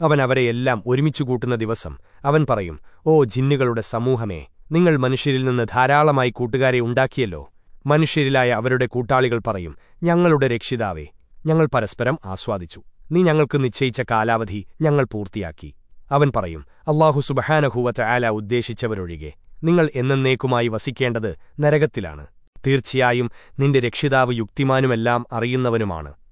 അവൻ അവരെയെല്ലാം ഒരുമിച്ചു കൂട്ടുന്ന ദിവസം അവൻ പറയും ഓ ജിന്നുകളുടെ സമൂഹമേ നിങ്ങൾ മനുഷ്യരിൽ നിന്ന് ധാരാളമായി കൂട്ടുകാരെ ഉണ്ടാക്കിയല്ലോ. മനുഷ്യരിലായ അവരുടെ കൂട്ടാളികൾ പറയും ഞങ്ങളുടെ രക്ഷിതാവേ ഞങ്ങൾ പരസ്പരം ആസ്വാദിച്ചു. നീ ഞങ്ങൾക്ക് നിശ്ചയിച്ച കാലാവധി ഞങ്ങൾ പൂർത്തിയാക്കി അവൻ പറയും അള്ളാഹു സുബഹാനഹൂവത്ത് ആല ഉദ്ദേശിച്ചവരൊഴികെ നിങ്ങൾ എന്നേക്കുമായി വസിക്കേണ്ടത് നരകത്തിലാണ്. തീർച്ചയായും നിന്റെ രക്ഷിതാവ് യുക്തിമാനുമെല്ലാം അറിയുന്നവനുമാണ്.